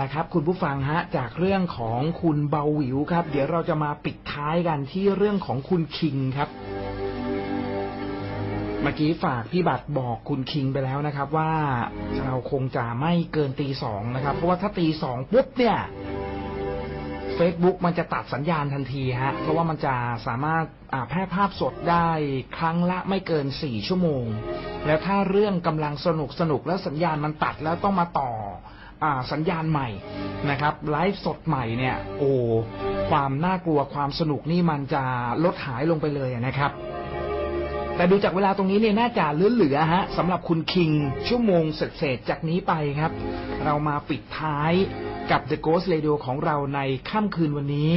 ละครับ คุณผู้ฟังฮะ จากเรื่องของคุณเบาหวิวครับ เดี๋ยวเราจะมาปิดท้ายกันที่เรื่องของคุณคิงครับ เมื่อกี้ฝากพี่บัตรบอกคุณคิงไปแล้วนะครับ ว่าเราคงจะไม่เกินตีสองนะครับ เพราะว่าถ้าตีสองปุ๊บเนี่ย Facebook มันจะตัดสัญญาณทันทีฮะ เพราะว่ามันจะสามารถาแพร่ภาพสดได้ครั้งละไม่เกินสี่ชั่วโมง แล้วถ้าเรื่องกำลังสนุกสนุกแล้วสัญญาณมันตัดแล้วต้องมาต่อ สัญญาณใหม่นะครับไลฟ์สดใหม่เนี่ย โอ้ความน่ากลัวความสนุกนี่มันจะลดหายลงไปเลยนะครับ แต่ดูจากเวลาตรงนี้เนี่ยน่าจะเหลือๆฮะสำหรับคุณคิง ชั่วโมงเศษๆจากนี้ไปครับ เรามาปิดท้ายกับ The Ghost Radio ของเราในค่ำคืนวันนี้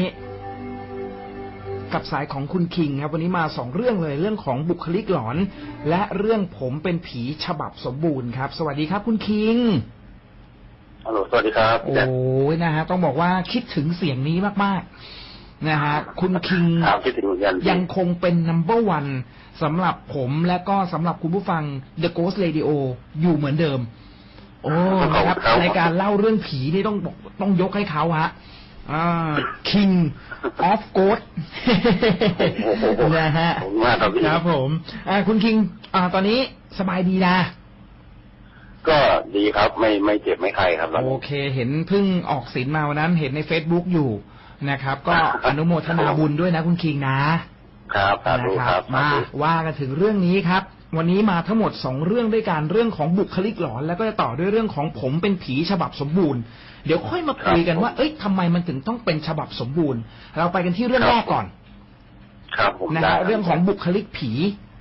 กับสายของคุณคิงครับวันนี้มาสองเรื่องเลยเรื่องของบุคลิกหลอน และเรื่องผมเป็นผีฉบับสมบูรณ์ครับ สวัสดีครับคุณคิง ฮัลโหลสวัสดีครับโอ้ยนะฮะต้องบอกว่าคิดถึงเสียงนี้มากๆนะฮะคุณคิงถามคิดถึงเหมือนกันยังคงเป็น number one สำหรับผมและก็สำหรับคุณผู้ฟัง The Ghost Radio อยู่เหมือนเดิม โอ้นะครับในการเล่าเรื่องผีนี่ต้องบอกต้องยกให้เขาฮะอ่า King of Ghost นะฮะขอบคุณมากครับพี่ครับผม อ่าคุณคิง อ่า ตอนนี้สบายดีนะ ก็ดีครับไม่ไม่เจ็บไม่ไข้ครับตอนโอนี้เค เห็นเพิ่งออกสินมาวันนั้นเห็นใน Facebook อยู่นะครับ ก็อนุโมทนาบุญด้วยนะคุณคิงนะ ครับสาธุนะคครัรับบมาสาธุว่ากันถึงเรื่องนี้ครับ วันนี้มาทั้งหมดสองเรื่องด้วยกันเรื่องของบุคลิกหลอน แล้วก็จะต่อด้วยเรื่องของผมเป็นผีฉบับสมบูรณ์เดี๋ยวค่อยมาคุยกันว่า เอ้ยทำไมมันถึงต้องเป็นฉบับสมบูรณ์ เราไปกันที่เรื่องแรกก่อน ครับผมนะได้ฮะเรื่องของบุคลิกผี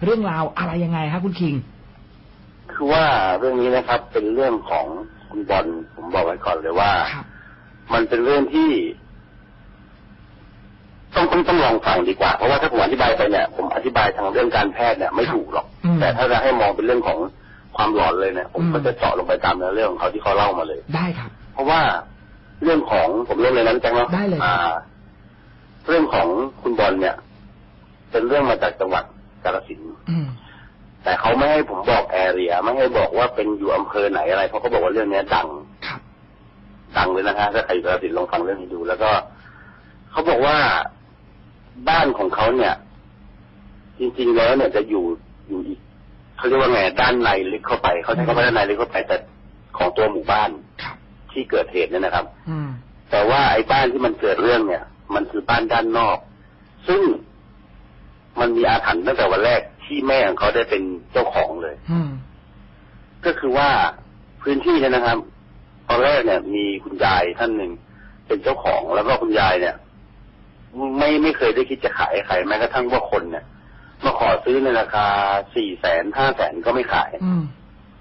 เรื่องราวอะไรยังไงครับคุณคิง คือว่าเรื่องนี้นะครับ เป็นเรื่องของคุณบอลผมบอกไว้ก่อนเลยว่าครับมันเป็นเรื่องที่ ต้องต้องต้องลองฟังดีกว่า เพราะว่าถ้าผมอธิบายไปเนี่ย ผมอธิบายทางเรื่องการแพทย์เนี่ยไม่ถูกหรอกอืมแต่ถ้าจะให้มองเป็นเรื่องของความหลอนเลยเนี่ยผมอืมก็จะเจาะลงไปตามเนื้อเรื่องของเขาที่เขาเล่ามาเลย ได้ครับ เพราะว่าเรื่องของผมเริ่มเลยนั้นจังเนาะได้เลยครับอ่าเรื่องของคุณบอลเนี่ย เป็นเรื่องมาจากจังหวัดกาฬสินธุ์อืม แต่เขาไม่ให้ผมบอกแอเรียไม่ให้บอกว่าเป็นอยู่อำเภอไหนอะไรเพราะเขาบอกว่าเรื่องเนี้ยดังครับดังเลยนะฮะถ้าใครอยู่กาฬสินธุ์ลองฟังเรื่องนี้ดู แล้วก็เขาบอกว่าบ้านของเขาเนี่ย จริง ๆ แล้วเนี่ยจะอยู่อยู่อีกเขาเรียกว่าไงด้านในลึกเข้าไปเขาใช้คำว่าด้านในลึกเข้าไปแต่ของตัวหมู่บ้านครับที่เกิดเหตุเนี่ยนะครับอืมแต่ว่าไอ้บ้านที่มันเกิดเรื่องเนี่ย มันคือบ้านด้านนอก ซึ่งมันมีอาถรรพ์ตั้งแต่วันแรก ที่แม่ของเขาได้เป็นเจ้าของเลย อืมก็คือว่าพื้นที่เนี่ยนะครับตอนแรกเนี่ย มีคุณยายท่านหนึ่งเป็นเจ้าของแล้วก็คุณยายเนี่ย ไม่ไม่เคยได้คิดจะขายให้ใครแม้กระทั่งว่าคนเนี่ยมาขอซื้อในราคาสี่แสนห้าแสนก็ไม่ขายอืม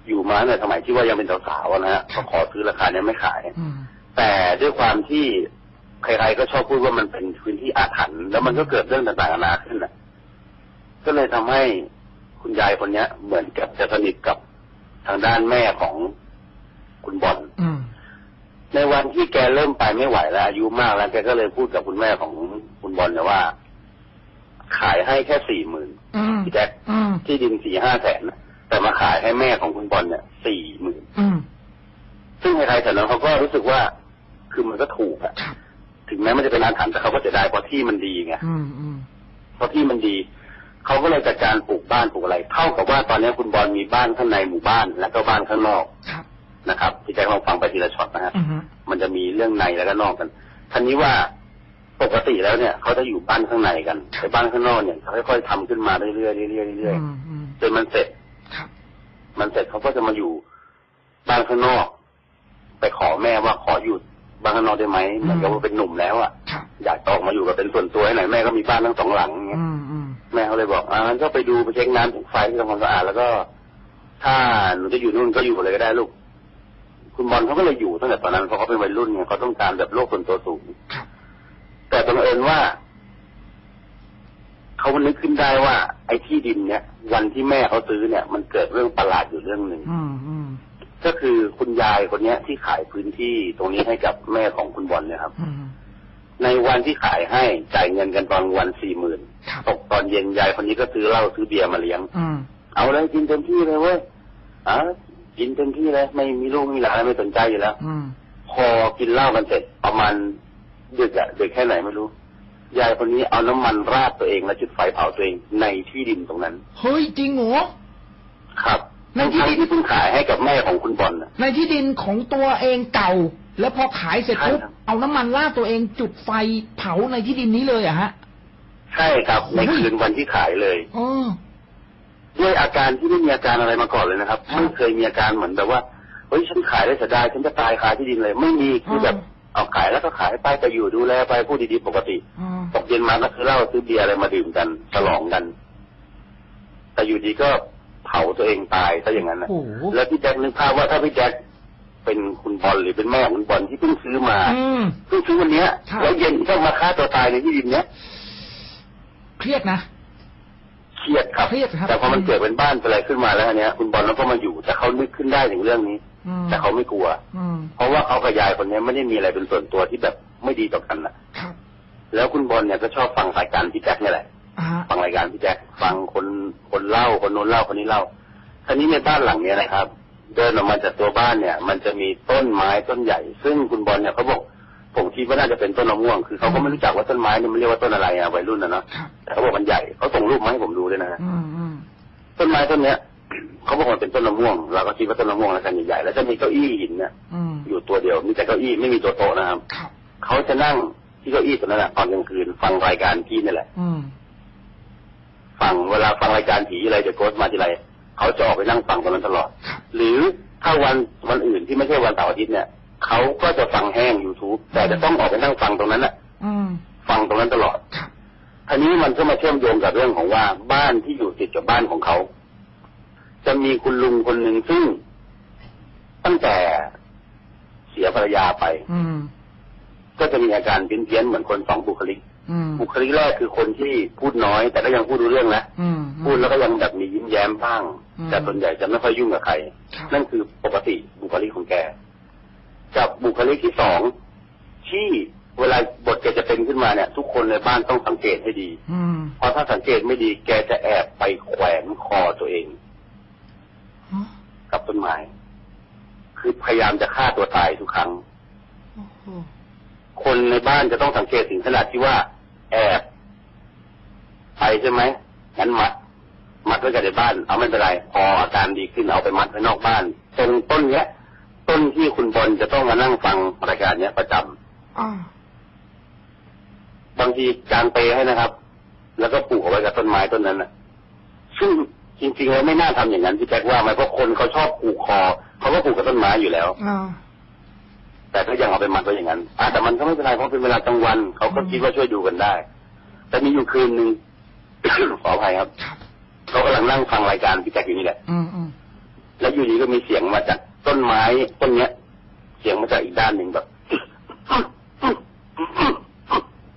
อยู่มาในยสมัยที่ว่ายังเป็นสาวๆนะฮะเขาขอซื้อราคาเนี้ยไม่ขายอืมแต่ด้วยความที่ใครๆก็ชอบพูดว่ามันเป็นพื้นที่อาถรรพ์แล้วมันก็เกิดเรื่องต่างๆนานาขึ้นนะ ก็เลยทำให้คุณยายคนเนี้ย เหมือนกับจะสนิทกับทางด้านแม่ของคุณบอลอืมในวันที่แกเริ่มไปไม่ไหวแล้วอายุมากแล้วแกก็เลยพูดกับคุณแม่ของคุณบอลเนี่ยว่า ขายให้แค่สี่หมื่นอืมพี่แจ๊คอืมที่ดินสี่ห้าแสนนะแต่มาขายให้แม่ของคุณบอลเนี่ยสี่หมื่นอืมซึ่งใครๆแถวนั้นเขาก็รู้สึกว่าคือมันก็ถูกอะครับถึงแม้มันจะเป็นอาถรรพ์แต่เขาก็จะได้เพราะที่มันดีไงอืมอืมเพราะที่มันดี เขาก็เลยจัดการปลูกบ้านปลูกอะไรเท่ากับว่าตอนนี้คุณบอลมีบ้านข้างในหมู่บ้านแล้วก็บ้านข้างนอกครับนะครับพี่แจ็คลองฟังไปทีละช็อตนะฮะอืมมันจะมีเรื่องในแล้วก็นอกกันท่านี้ว่าปกติแล้วเนี่ยเขาจะอยู่บ้านข้างในกันแต่บ้านข้างนอกเนี่ยเขาค่อยๆทำขึ้นมาเรื่อยๆเรื่อยๆเรื่อยอืมอืมๆจนมันเสร็จครับมันเสร็จเขาก็จะมาอยู่บ้านข้างนอก ไปขอแม่ว่าขออยู่บ้านข้างนอกได้ไหมเหมือนกับว่าเป็นหนุ่มแล้วอะครับอยากจะออกมาอยู่กับเป็นส่วนตัวให้หน่อยแม่ก็มีบ้านทั้งสองหลังอย่างเงี้ยอืมอืม แม่เขาเลยบอกอ่างั้นก็ไปดูไปเช็คน้ำถูกไฟที่ทำความสะอาดแล้วก็ ถ้าหนูจะอยู่นู่นก็อยู่เลยก็ได้ลูก คุณบอลเขาก็เลยอยู่ตั้งแต่ตอนนั้นเพราะเขาเป็นวัยรุ่นไงเขาต้องการแบบโลกส่วนตัวสูงครับแต่บังเอิญว่าเขานึกขึ้นได้ว่า ไอ้ที่ดินเนี่ย วันที่แม่เขาซื้อเนี่ย มันเกิดเรื่องประหลาดอยู่เรื่องหนึ่งอืมอืมก็คือคุณยายคนเนี้ยที่ขายพื้นที่ตรงนี้ให้กับแม่ของคุณบอลเนี่ยครับ อืม ในวันที่ขายให้จ่ายเงินกันตอนวันสี่หมื่นครับตกตอนเย็นยายคนนี้ก็ซื้อเหล้าซื้อเบียร์มาเลี้ยงอืมเอาเลยกินเต็มที่เลยเว้ยอะกินเต็มที่เลยไม่มีลูกมีหลานอะไรไม่สนใจอยู่แล้วพอืมพอกินเหล้ากันเสร็จประมาณดึกอะดึกแค่ไหนไม่รู้ ยายคนนี้เอาน้ำมันราดตัวเองแล้วจุดไฟเผาตัวเองในที่ดินตรงนั้นเฮ้ยจริงเหรอครับในที่ดินทั้งที่เพิ่งขายให้กับแม่ของคุณบอลนะในที่ดินของตัวเองเก่า แล้วพอขายเสร็จปุ๊บใช่ครับเอาน้ำมันราดตัวเองจุดไฟเผาในที่ดินนี้เลยอะฮะ ใช่ครับในคืนวันที่ขายเลยอ๋อด้วยอาการที่ไม่มีอาการอะไรมาก่อนเลยนะครับครับไม่เคยมีอาการเหมือนแบบว่าเฮ้ยฉันขายได้เสียดายฉันจะตายขายที่ดินเลย ไม่มีคือแบบอ๋อเอาขายแล้วก็ขายไปไปอยู่ดูแลไปพูดดีๆปกติอ๋อตกเย็นมาก็ซื้อเหล้าซื้อเบียร์อะไรมาดื่มกันฉลองกัน แต่อยู่ดีก็เผาตัวเองตายซะอย่างนั้นนะโอ้โหแล้วพี่แจ็คนึกภาพว่าถ้าพี่แจ็ค เป็นคุณบอลหรือเป็นแม่ของคุณบอลที่เพิ่งซื้อมาอืม เพิ่งซื้อวันเนี้ยครับแล้วเย็นต้องมาฆ่าตัวตายในที่ดินเนี้ยเครียดนะ เครียดครับเครียดครับ แต่พอมันเกิดเป็นบ้านเป็นอะไรขึ้นมาแล้วอันเนี้ยคุณบอลแล้วก็มาอยู่แต่เขานึกขึ้นได้ถึงเรื่องนี้ อืมแต่เขาไม่กลัว อืมเพราะว่าเขากับยายคนนี้ไม่ได้มีอะไรเป็นส่วนตัวที่แบบไม่ดีต่อกันนะครับแล้วคุณบอลเนี่ยก็ชอบฟังรายการพี่แจ็คเนี่ยแหละ อ่าฮะฟังรายการพี่แจ็คฟังคนคนเล่าคนโน้นเล่าคนนี้เล่าทีนี้ในบ้านหลังเนี้ยนะครับ เดินออกมาจากตัวบ้านเนี่ย มันจะมีต้นไม้ต้นใหญ่ ซึ่งคุณบอลเนี่ยเขาบอกผมคิดว่าน่าจะเป็นต้นมะม่วง คือเขาก็ไม่รู้จักว่าต้นไม้เนี่ยมันเรียกว่าต้นอะไรอะวัยรุ่นนะเนาะครับแต่เขาบอกมันใหญ่เขาส่งรูปมาให้ผมดูด้วยนะฮะอืมอืมต้นไม้ต้นเนี้ยเขาบอกว่าเป็นต้นมะม่วงเราก็คิดว่าต้นมะม่วงแล้วกันใหญ่ๆแล้วจะมีเก้าอี้หินเนี่ยอืมอยู่ตัวเดียวมีแต่เก้าอี้ไม่มีตัวโต๊ะนะครับครับเขาจะนั่งที่เก้าอี้ตัวนั้นแหละตอนกลางคืน ฟังรายการพี่นี่แหละอืมฟังเวลาฟังรายการผีอะไรจะโกสมาทีไร เขาจะออกไปนั่งฟังตรงนั้นตลอดครับหรือถ้าวันวันอื่นที่ไม่ใช่วันเสาร์อาทิตย์เนี่ยเขาก็จะฟังแห้ง YouTube แต่จะต้องออกไปนั่งฟังตรงนั้นน่ะอืมฟังตรงนั้นตลอดครับทีนี้มันก็มาเชื่อมโยงกับเรื่องของว่าบ้านที่อยู่ติดกับบ้านของเขา จะมีคุณลุงคนหนึ่งซึ่ง ตั้งแต่เสียภรรยาไป อืมก็จะมีอาการเพี้ยนๆเหมือนคนสองบุคลิกอืมบุคลิกแรกคือคนที่พูดน้อย แต่ก็ยังพูดรู้เรื่องนะอืมพูดแล้วก็ยังแบบมียิ้ มแย้มบ้างอืมแต่ส่วนใหญ่จะไม่ค่อยยุ่งกับใครครับนั่นคือปกติบุคลิกของแกกับบุคลิกที่สองที่เวลาบทแกจะเป็นขึ้นมาเนี่ย ทุกคนในบ้านต้องสังเกตให้ดีอืมเพราะถ้าสังเกตไม่ดี แกจะแอบไปแขวนคอตัวเองฮะกับต้นไม้คือพยายามจะฆ่าตัวตายทุกครั้งโอ้โหคนในบ้านจะต้องสังเกตถึงขนาดที่ว่า แอบไปใช่ไหมงั้นมัด มัดไว้กับในบ้าน เอาไม่เป็นไร พออาการดีขึ้นเอาไปมัดไว้นอกบ้านตรงต้นเนี้ย ต้นที่คุณบอลจะต้องมานั่งฟังรายการเนี้ยประจำอ่าบางทีกางเปให้นะครับ แล้วก็ปลูกเอาไว้กับต้นไม้ต้นนั้นนะซึ่งจริงๆแล้วไม่น่าทำอย่างนั้นพี่แจ็คว่าไหมเพราะคนเขาชอบปลูกคอเขาก็ปลูกกับต้นไม้อยู่แล้วอ่าแต่ก็ยังเอาไปมัดไว้อย่างนั้นอะแต่มันก็ไม่เป็นไรเพราะเป็นเวลากลางวันเขาก็คิดว่าช่วยดูกันได้ แต่มีอยู่คืนหนึ่งขออภัยครับครับ เขากำลังนั่งฟังรายการพี่แจ็คอยู่นี่แหละอืมอืมแล้วอยู่ดีก็มีเสียงมาจากต้นไม้ต้นเนี้ย เสียงมาจากอีกด้านหนึ่งแบบ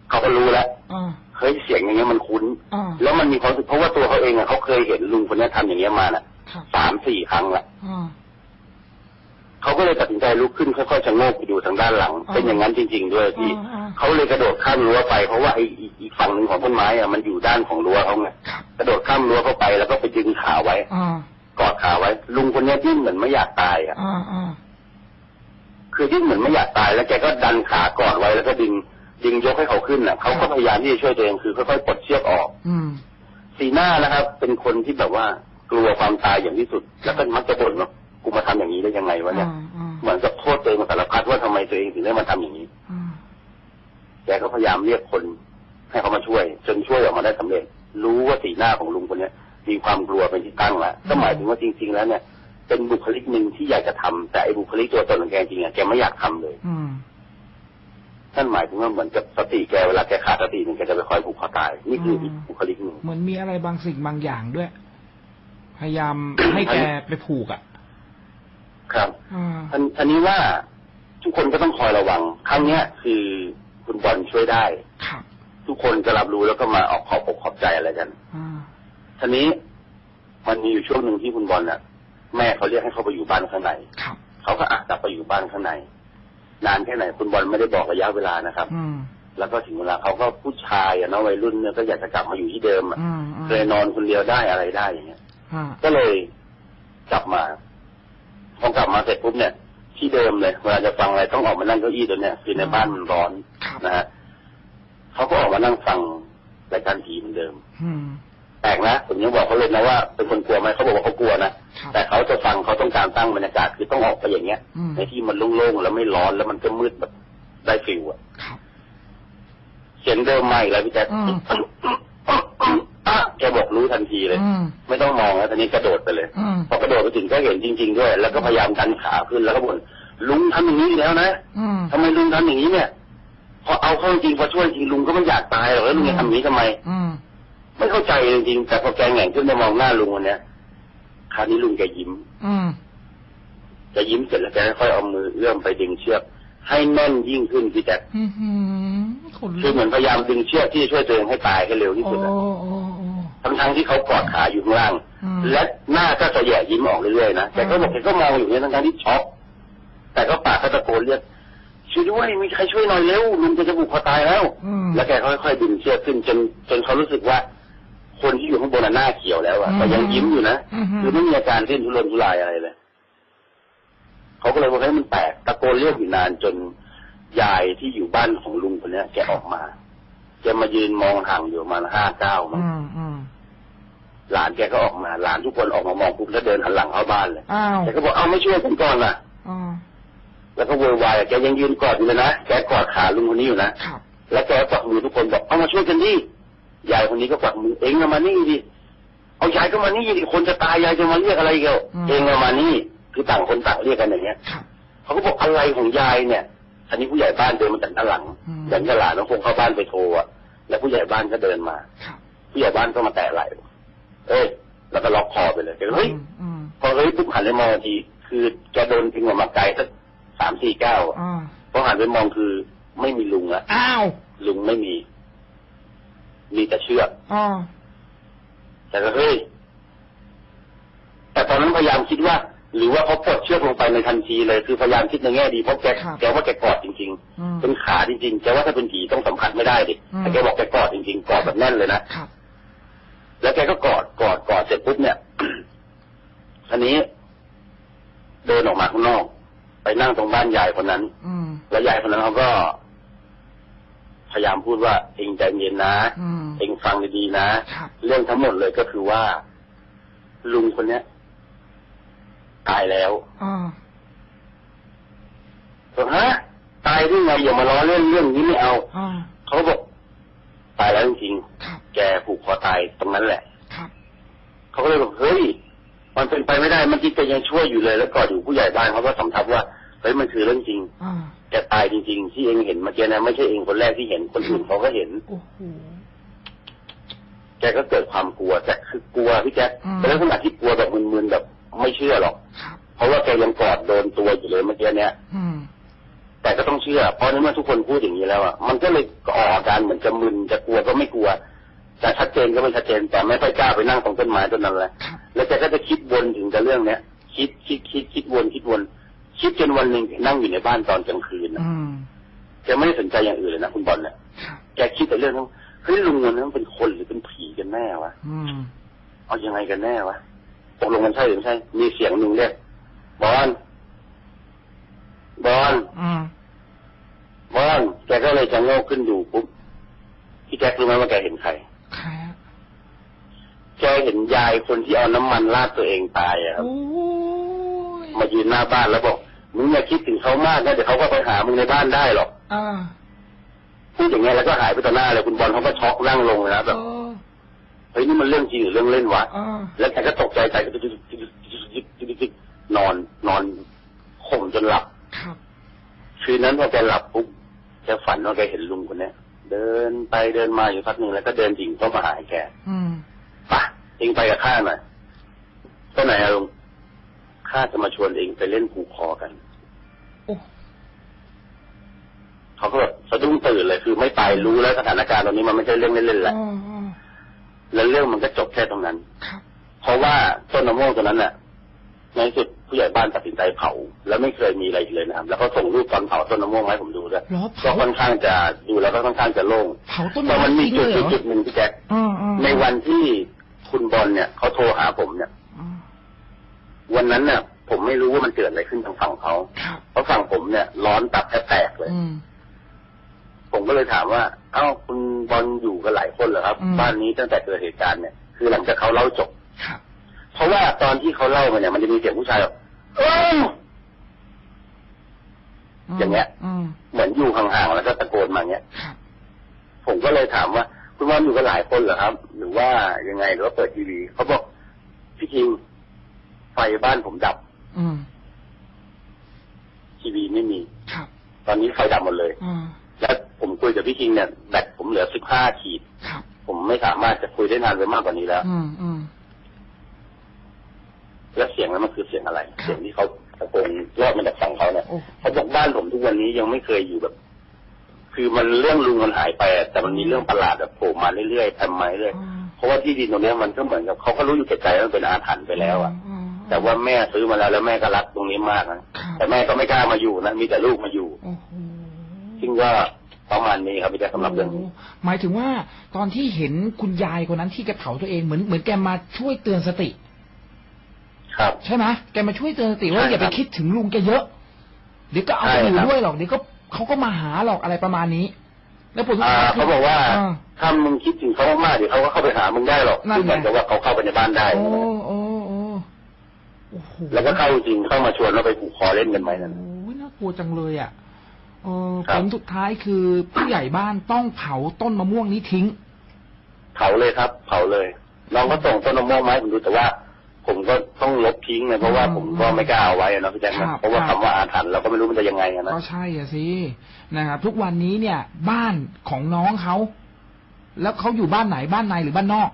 เขาก็รู้แล้วอ่าเฮ้ยเสียงอย่างเงี้ยมันคุ้นอ่าแล้วมันมีความรู้สึกเพราะว่าตัวเขาเองอะเขาเคยเห็นลุงคนเนี้ยทำอย่างเงี้ยมาน่ะครับสามสี่ครั้งละอ่า เขาก็เลยตัดสินใจลุกขึ้นค่อยๆชะโงกไปดูทางด้านหลังอ๋อเป็นอย่างนั้นจริง ๆ ด้วยพี่อ่าอ่าเขาเลยกระโดดข้ามรั้วไปเพราะว่าไอ้อีกอีกฝั่งหนึ่งของต้นไม้อะมันอยู่ด้านของรั้วเขาไงครับกระโดดข้ามรั้วเข้าไปแล้วก็ไปดึงขาไว้อ่ากอดขาไว้ ลุงคนเนี้ยดิ้นเหมือนไม่อยากตายอะอ่าอ่าคือดิ้นเหมือนไม่อยากตาย แล้วแกก็ดันขากอดไว้แล้วก็ดึงดึงยกให้เขาขึ้นน่ะเขาก็พยายามที่จะช่วยตัวเองคือค่อยๆปลดเชือกออก อืมสีหน้านะครับ เป็นคนที่แบบว่ากลัวความตายอย่างที่สุด แล้วก็มักจะบ่นว่า กูมาทำอย่างนี้ได้ยังไงวะเนี่ยอ่าอ่าเหมือนกับโทษตัวเองมาสารพัดว่าทำไมตัวเองถึงได้มาทำอย่างนี้อ่าแกก็พยายามเรียกคนให้เขามาช่วย จนช่วยออกมาได้สำเร็จ รู้ว่าสีหน้าของลุงคนเนี้ยมีความกลัวเป็นที่ตั้งแล้วก็หมายถึงว่าจริง ๆ แล้วเนี่ย เป็นบุคลิกหนึ่งที่อยากจะทำแต่ไอ้บุคลิกตัวตนของแกจริงๆอะแกไม่อยากทำเลยอืมนั่นหมายถึงว่าเหมือนกับสติแกเวลาแกขาดสติมันแกจะไปคอยผูกคอตายนี่คืออีกบุคลิกหนึ่งเหมือนมีอะไรบางสิ่งบางอย่างด้วย พยายามให้แกไปผูกอะ ครับอ่าอันอันนี้ว่าทุกคนก็ต้องคอยระวัง ครั้งเนี้ยคือคุณบอลช่วยได้ครับทุกคนจะรับรู้แล้วก็มาออกขอบอกขอบใจอะไรกันอ่าทีนี้มันมีอยู่ช่วงหนึ่งที่คุณบอลน่ะ แม่เขาเรียกให้เขาไปอยู่บ้านข้างในครับเขาก็อะกลับไปอยู่บ้านข้างใน นานแค่ไหนคุณบอลไม่ได้บอกระยะเวลานะครับอืมแล้วก็ถึงเวลาเขาก็ผู้ชายอะเนาะวัยรุ่นเนี่ยก็อยากจะกลับมาอยู่ที่เดิมอะอืมอืมเคยนอนคนเดียวได้อะไรได้อย่างเงี้ยอ่าก็เลยกลับมา พอกลับมาเสร็จปุ๊บเนี่ย ที่เดิมเลยเวลาจะฟังอะไรต้องออกมานั่งเก้าอี้ตัวเนี้ยคือในบ้านมันร้อนครับนะฮะเขาก็ออกมานั่งฟังรายการผีเหมือนเดิมอืมแปลกนะผมยังบอกเขาเลยนะว่าเป็นคนกลัวไหมเขาบอกว่าเขากลัวนะครับแต่เขาจะฟังเขาต้องการตั้งบรรยากาศคือต้องออกไปอย่างเงี้ยอืมในที่มันโล่งๆแล้วไม่ร้อนแล้วมันก็มืดแบบได้ฟิลอะครับเสียงเดิมมาอีกแล้วพี่แจ๊คอืมอะ แกบอกรู้ทันทีเลยอืมไม่ต้องมองแล้วทีนี้กระโดดไปเลยอืมพอกระโดดไปถึงก็เห็นจริง ๆ ด้วย แล้วก็พยายามดันขาขึ้นแล้วก็บ่นลุงทำอย่างนี้อีกแล้วนะอืมทำไมลุงทำอย่างนี้เนี่ย พอเอาเข้าจริงพอช่วยจริงลุงก็ไม่อยากตายหรอกแล้วลุงจะทำอย่างนี้ทำไมอืมไม่เข้าใจจริงๆแต่พอแกแหง่งขึ้นไปมองหน้าลุงวันเนี้ยคราวนี้ลุงแกยิ้ม อืมแกยิ้มเสร็จแล้วแกค่อยเอามือเอื้อมไปดึงเชือกให้แน่นยิ่งขึ้นพี่แจ๊คอืมอืมขนคือลุกเหมือนพยายามดึงเชือกที่จะช่วยตัวเองให้ตายให้เร็วที่โอ้สุด อะโอ้โอ้ทั้งๆที่เขากอดขาอยู่ข้างล่างอืมและหน้าก็จะแย่ยิ้มออกเรื่อยๆนะแต่ก็บอกแกก็มองอยู่เนี่ยทั้งๆที่ช็อกแต่ก็ปากก็ตะโกนเรียกช่วยด้วยมีใครช่วยหน่อยเร็วลุงจะจะบุกคอตายแล้วอืมแล้วแกค่อยๆดึงเชือกขึ้นจนจนเขารู้สึกว่า คนที่อยู่ข้างบนน่ะหน้าเขียวแล้วอะอืมแต่ยังยิ้มอยู่นะอืมคือไม่มีอาการเล่นทุรนทุรายอะไรเลยเขาก็เลยบอกให้ยมันแปลกตะโกนเรียกอยู่นานจนยายที่อยู่บ้านของลุงคนเนี้ยแกออกมา แกมายืนมองห่างอยู่ประมาณห้าเก้ามั้งอืมอืมหลานแกก็ออกมา หลานทุกคนออกมามองปุ๊บแล้วเดินหันหลังเข้าบ้านเลยอ้าวแกก็บอกเอ้าไม่ช่วยผมก่อนล่ะอ๋อแล้วก็โวยวายแกยังยืนกอดอยู่เลยนะแกกอดขาลุงคนนี้อยู่นะครับแล้วแกกวักมือทุกคนบอกเอามาช่วยกันดิยายคนนี้ก็กวักมือเองเอามานี่ดิเอายายก็มานี่ดิคนจะตายยายจะมาเรียกอะไรอีกันเองเอามานี่คือต่างคนต่างเรียกกันอย่างเงี้ยครับเขาก็บอกอะไรของยายเนี่ย อันนี้ผู้ใหญ่บ้านเดินมาจากด้านหลังอืมยันกระหลานน้องพงเข้าบ้านไปโทรอะแล้วผู้ใหญ่บ้านก็เดินมาครับผู้ใหญ่บ้านก็มาแตะไหล่เอ้ยแล้วก็ล็อกคอไปเลยแกก็เฮ้ยอืมอืมพอเฮ้ยปุ๊บหันไปมองอีกที คือแกโดนทิ้งออกมาไกลสักสามสี่ก้าวอะอ่าพอหันไปมองคือไม่มีลุงละอ้าวลุงไม่มี มีแต่เชือกอ๋อแต่ก็เฮ้ยแต่ตอนนั้นพยายามคิดว่า หรือว่าเขาปลดเชือกลงไปในทันทีเลยคือพยายามคิดในแง่ดีเพราะแกแกว่าแกกอดจริงอืมๆเป็นขาจริงๆแกว่าถ้าเป็นผีต้องสัมผัสไม่ได้ดิอืมแต่แกบอกแกกอดจริงๆกอดแบบแน่นเลยนะครับแล้วแกก็กอดกอดกอดเสร็จปุ๊บเนี่ยอันนี้ เดินออกมาข้างนอก ไปนั่งตรงบ้านยายคนนั้นอืมแล้วยายคนนั้นเขาก็พยายามพูดว่าเองใจเย็นนะอืมเองฟังดีๆนะครับเรื่องทั้งหมดเลยก็คือว่า ลุงคนเนี้ย ตายแล้วอ๋อบอกฮะตายได้ไงอย่ามาล้อเล่นเรื่องนี้ไม่เอาอ๋อเขาบอกตายแล้วจริงครับๆแกผูกคอตายตรงนั้นแหละครับเขาก็เลยบอกเฮ้ยมันเป็นไปไม่ได้เมื่อกี้แกยังช่วยอยู่เลย แล้วก่อนอยู่ผู้ใหญ่บ้านเขาก็สำทับว่าเฮ้ยมันคือเรื่องจริงอ่าแกตายจริง ๆ ที่เองเห็นเมื่อกี้นะไม่ใช่เองคนแรกที่เห็นคนอื่นเขาก็เห็นโอ้โหแกก็เกิดความกลัวแต่คือกลัวพี่แจ๊คอืมเป็นลักษณะที่กลัวแบบมึนๆแบบ ไม่เชื่อหรอกครับเพราะว่าแกยังกอดโดนตัวอยู่เลยเมื่อกี้เนี้ยอืมแต่ก็ต้องเชื่อ เพราะในเมื่อทุกคนพูดอย่างนี้แล้วอะมันก็เลยออกอาการเหมือนจะมึนจะกลัวก็ไม่กลัวจะชัดเจนก็ไม่ชัดเจน แต่ไม่ค่อยกล้าไปนั่งตรงต้นไม้ต้นนั้นแหละครับแล้วแกก็จะคิดวนถึงแต่เรื่องเนี้ยคิดคิดคิดคิดวนคิดวน คิดจนวันหนึ่งนั่งอยู่ในบ้านตอนกลางคืนน่ะอืมแกไม่ได้สนใจอย่างอื่นเลยนะคุณบอลเนี่ยครับแกคิดแต่เรื่องทั้งเฮ้ยลุงคนนั้นมันเป็นคนหรือเป็นผีกันแน่วะอืมเอายังไงกันแน่วะ ตกลงมันใช่หรือไม่ใช่ มีเสียงหนึ่งเรียกบอลบอลอืมบอลแกก็เลยจะโงกขึ้นดูปุ๊บพี่แจ็ครู้ไหมว่าแกเห็นใครใครอะแกเห็นยายคนที่เอาน้ำมันราดตัวเองตายอะครับโอ้ยมายืนหน้าบ้านแล้วบอกมึงอย่าคิดถึงเขามากนะเดี๋ยวเขาก็ไปหามึงในบ้านได้หรอกอ่าพูดอย่างเงี้ยแล้วก็หายไปต่อหน้าเลยคุณบอลเขาก็ช็อกนั่งลงเลยนะแบบ เออเฮ้ยนี่มันเรื่องจริงหรือเรื่องเล่นวะอ่าแล้วแกก็ตกใจใจก็นอนนอนข่มจนหลับครับคืนนั้นพอแกหลับปุ๊บแกฝันว่าแกเห็นลุงคนเนี้ยเดินไปเดินมาอยู่พักหนึ่งแล้วก็เดินดิ่งเข้ามาหาแกอืมไปะเองไปกับข้าหน่อยไปไหนอะลุงข้าจะมาชวนเองไปเล่นผูกคอกันโอ้เขาก็แบบสะดุ้งตื่นเลยคือไม่ไปรู้แล้วสถานการณ์ตรงนี้มันไม่ใช่เรื่องเล่นๆแหละอ๋ออ๋อ แล้วเรื่องมันก็จบแค่ตรงนั้นครับเพราะว่าต้นมะม่วงตัวนั้นน่ะในที่สุดผู้ใหญ่บ้านตัดสินใจเผา แล้วไม่เคยมีอะไรอีกเลยนะครับ แล้วก็ส่งรูปตอนเผาต้นมะม่วงมาให้ผมดูด้วยเหรอก็เผาค่อนข้างจะดูแล้วก็ค่อนข้างจะโล่งเผาต้นแต่ไม้มันมีจริงจุดเลยเหรอจุดหนึ่งพี่แจ๊คอ่าอ่าในวันที่คุณบอลเนี่ยเขาโทรหาผมเนี่ยอ่าวันนั้นเนี่ยผมไม่รู้ว่ามันเกิดอะไรขึ้นทางฝั่งเขาครับเพราะฝั่งผมเนี่ย ร้อนตับแทบแตกเลยอืมผมก็เลยถามว่า เอ้าคุณ บอลอยู่กันหลายคนเหรอครับ อืม บ้านนี้ตั้งแต่เกิดเหตุการณ์เนี่ยคือหลังจากเขาเล่าจบ ครับ เพราะว่าตอนที่เขาเล่ามาเนี่ยมันจะมีเสียงผู้ชายแบบเอ้าอย่างเงี้ย อืมเหมือนอยู่ห่างๆแล้วก็ตะโกนมาอย่างเงี้ย ครับ ผมก็เลยถามว่า คุณบอลอยู่กันหลายคนเหรอครับ หรือว่ายังไงหรือว่าเปิดทีวีเขาบอกพี่คิงไฟบ้านผมดับอืมทีวีไม่มี ครับตอนนี้ไฟดับหมดเลย อืมแล้ว ผมคุยกับพี่คิงเนี่ยแบตผมเหลือสิบห้าขีดครับผมไม่สามารถจะคุยได้นานไปมากกว่านี้แล้ว อืมอืมแล้วเสียงนั้นมันคือเสียงอะไรครับเสียงที่เขาตะโกนรอดมาจากฝั่งเขาเนี่ยโอ้เขาบอกบ้านผมทุกวันนี้ยังไม่เคยอยู่แบบ คือมันเรื่องลุงมันหายไปอะแต่มันมีเรื่องประหลาดแบบโผล่มาเรื่อยๆทำมาเรื่อยอืมเพราะว่าที่ดินตรงเนี้ยมันก็เหมือนกับเขาก็รู้อยู่แก่ใจว่ามันเป็นอาถรรพ์ไปแล้วอะมแต่ว่าแม่ซื้อมาแล้วแล้วแม่ก็รักตรงนี้มากนะครับแต่แม่ก็ไม่กล้ามาอยู่นะมีแต่ลูกมาอยู่โอ้โหซึ่งก็ ประมาณนี้ครับพี่แจ๊คสำหรับเรื่องนี้โอ้หมายถึงว่าตอนที่เห็นคุณยายคนนั้นที่แกเผาตัวเองเหมือนเหมือนแกมาช่วยเตือนสติ ครับ ใช่ไหมแกมาช่วยเตือนสติว่าใช่อย่าไปครับ คิดถึงลุงแกเยอะเดี๋ยวก็เอาไปใช่อยู่ครับด้วยหรอกเดี๋ยวก็เขาก็มาหาหรอกอะไรประมาณนี้ แล้วผลสุดอ่าท้ายคืเขาบอกว่าาถ้ามึงคิดถึงเขามากๆเดี๋ยวเขาก็เข้าไปหามึงได้หรอกนั่นไง คือเหมือนกับว่าเขาเข้าไปในบ้านได้ โอ้โอ้โอ้โอ้โหแล้วก็เข้าจริงเข้ามาชวนเราไปผูกคอเล่นกันไหมนั่นโอ้ยน่ากลัวจังเลยอะเออครั ผบลสุดท้ายคือผู้ใหญ่บ้านต้องเผาต้นมะม่วงนี้ทิ้ง เผาเลยครับ เผาเลยน้องก็ส่งต้นมะม่วงมาให้ผมดูแต่ว่า ผมก็ต้องลบทิ้งเลยเพราะว่าอืมผมก็ไม่กล้าเอาไว้อะเนาะพี่แจ๊คครันะบเพราะว่าครัคำบว่าอาถรรพ์เราก็ไม่รู้มันจะยังไงอะนะก็ใช่อะสินะครับทุกวันนี้เนี่ย บ้านของน้องเขาแล้วเขาอยู่บ้านไหนบ้านในหรือบ้านนอก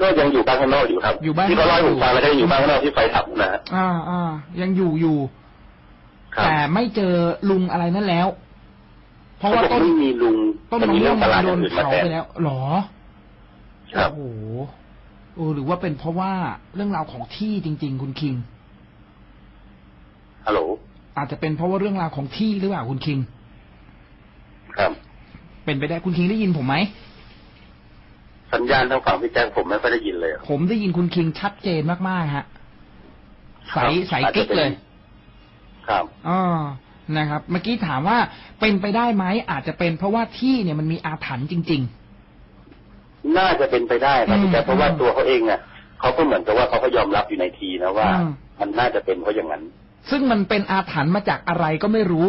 ก็ยังอยู่บ้านข้างนอกอยู่ครับอยู่บ้านที่เขาเล่าให้ผมฟังแล้วก็ยังอยู่บ้านข้างนอกที่ไฟดับนะฮะอ่าอ่ายังอยู่อยู่ ครับแต่ไม่เจอลุงอะไรนั่นแล้ว เพราะว่าขบต้อกนไม่มีลุงต้นจะมะมีม่เรื่วองงประหลาดอโดย่างนอื่นมาเผาแทนไปแล้วหรอครับโอ้โหเออหรือว่าเป็นเพราะว่าเรื่องราวของที่จริง ๆ คุณคิงฮัลโหลอาจจะเป็นเพราะว่าเรื่องราวของที่หรือเปล่าคุณคิง ครับ เป็นไปได้คุณคิงได้ยินผมไหมสัญญาณทางฝั่งพี่แจ๊คผมไม่ค่อยได้ยินเลย ผมได้ยินคุณคิงชัดเจนมากๆฮะใสครับใสอาจจะกิ๊กเป็นเลย ครับอ๋อนะครับ เมื่อกี้ถามว่าเป็นไปได้ไหมอาจจะเป็นเพราะว่าที่เนี่ยมันมีอาถรรพ์จริงน่าจะเป็นไปได้ครับอืมพี่แจ๊คเพราะว่าตัวเขาเองเนี่ยเขาก็เหมือนกับว่าเขาก็ยอมรับอยู่ในทีนะว่าอืมมันน่าจะเป็นเพราะอย่างนั้นๆซึ่งมันเป็นอาถรรพ์มาจากอะไรก็ไม่รู้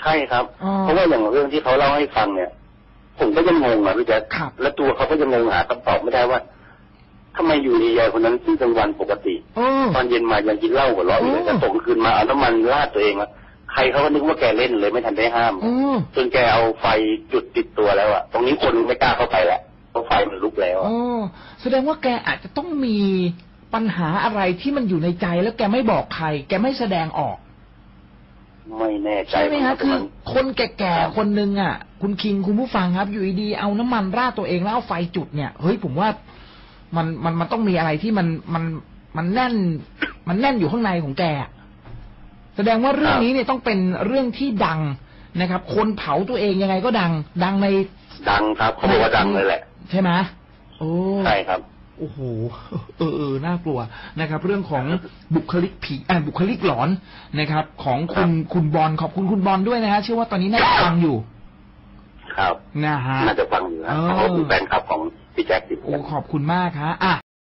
ใช่ครับอ๋อเพราะว่าอย่างเรื่องที่เขาเล่าให้ฟังเนี่ยผมก็ยังงงนะพี่แจ๊คครับและตัวเขาก็ยังงงหาคำตอบไม่ได้ว่า ทำไมอยู่ดียายคนนั้นซึ่งกลางวันปกติเออตอนเย็นมายังกินเหล้าหัวเราะอยู่เลยโอ้แต่ตกคืนมาเอาน้ำมันราดตัวเองอะใครเขาก็นึกว่าแกเล่นเลยไม่ทันได้ห้ามเออจนแกเอาไฟจุดติดตัวแล้วอะตรงนี้คนไม่กล้าเข้าไปแหละเพราะไฟมันลุกแล้วโอ้อะแสดงว่าแกอาจจะต้องมีปัญหาอะไรที่มันอยู่ในใจแล้วแกไม่บอกใคร แกไม่แสดงออก ไม่แน่ใจใช่ไหมฮะว่าคือมันคนแก่ครับๆคนหนึ่งอะ คุณคิงคุณผู้ฟังครับ อยู่ดีๆเอาน้ำมันราดตัวเองแล้วเอาไฟจุดเนี่ยเฮ้ยผมว่า มันมันมันต้องมีอะไรที่มันมันมันแน่น มันแน่นอยู่ข้างในของแกอะแสดงว่าเรื่องนี้เนี่ยต้องเป็นเรื่องที่ดังนะครับ คนเผาตัวเองยังไงก็ดัง ดังในดังครับเขาบอกว่าดังเลยแหละ ใช่ไหมโอ้ใช่ครับโอ้โหเออเออน่ากลัวนะครับ เรื่องของบุคลิกผีอ่าบุคลิกหลอนนะครับ ของคุณคุณบอลขอบคุณคุณบอลด้วยนะฮะเชื่อว่าตอนนี้น่าจะฟังอยู่ ครับนะฮะน่าจะฟังอยู่นะเออเขาคือแฟนคลับของ พี่แจ็คอยู่โอ้ขอบคุณมากฮะอะ